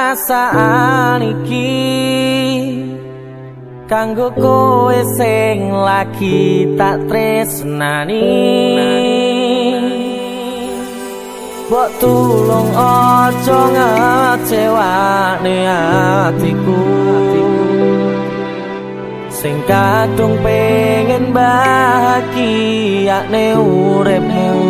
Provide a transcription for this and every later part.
perasaan iki kanggo kowe sing lagi tak tresnani. Bok tulung ojo ngecewane hatiku Sing kadung pengen bahagia ne urepmu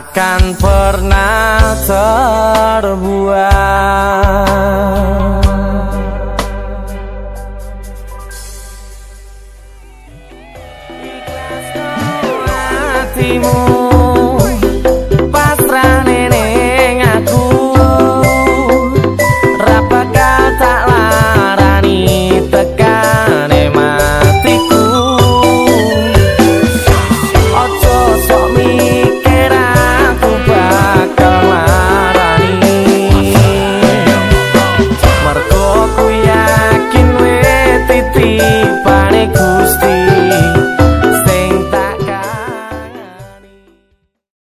takkan pernah terbuang Ikhlas hatimu.